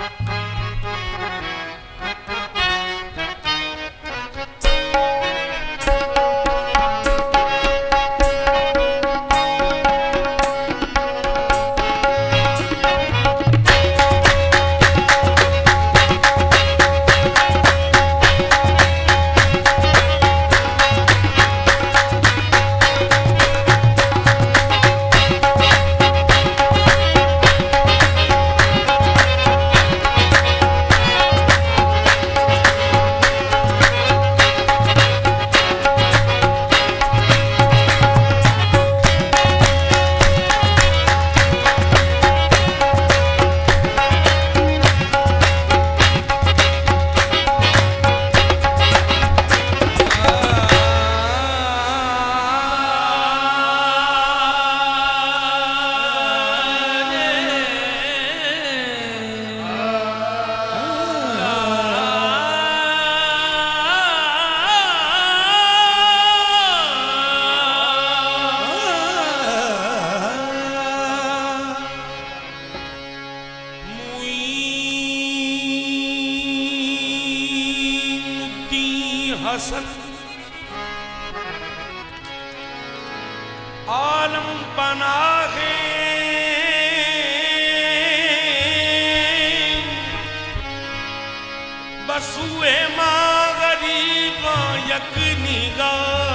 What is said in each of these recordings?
हसन आलम बना है बसुए माँ गरीबा यक निगाह।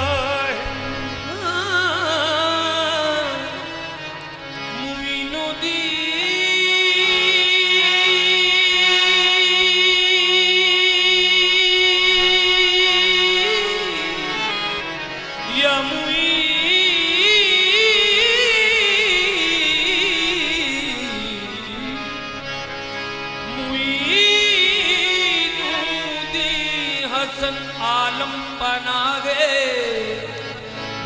आलम बना गे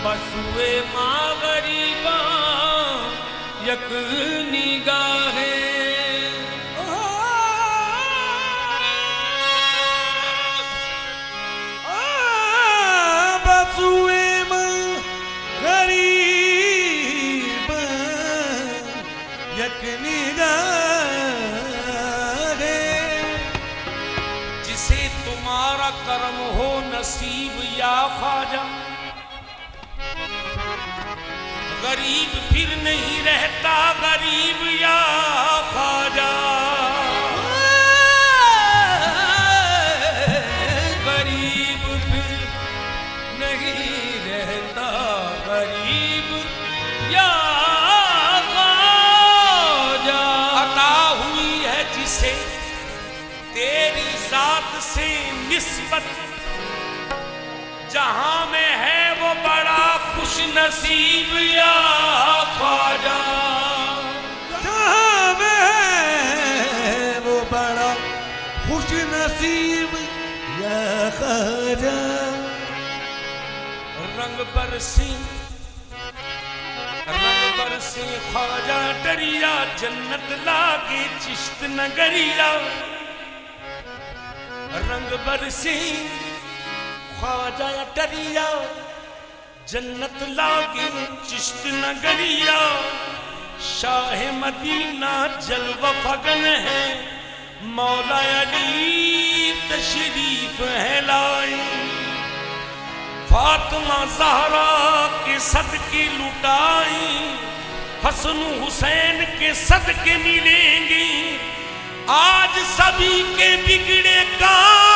बसुए माँ गरीबा यक निगाहे ख्वाजा। गरीब फिर नहीं रहता, गरीब या ख्वाजा। गरीब फिर नहीं रहता, गरीब या हुई है जिसे तेरी से निस्बत जहाँ में है वो बड़ा खुश नसीब या ख्वाजा। जहाँ में है वो बड़ा खुश नसीब या ख्वाजा। रंग बरसी, रंग ख्वाजा डरिया जन्नत लागे चिश्त नगरिया। रंग बरसी ख्वाजा डरिया जन्नत लागे चिश्त नगरिया शाह मदीना जलवा फगन है, मौला अली तशरीफ़ है लाई फातिमा जहरा के सदके लुटाई हसन हुसैन के सदके मिलेंगे। आज सभी के बिगड़े काम